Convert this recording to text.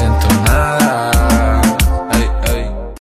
siento nada.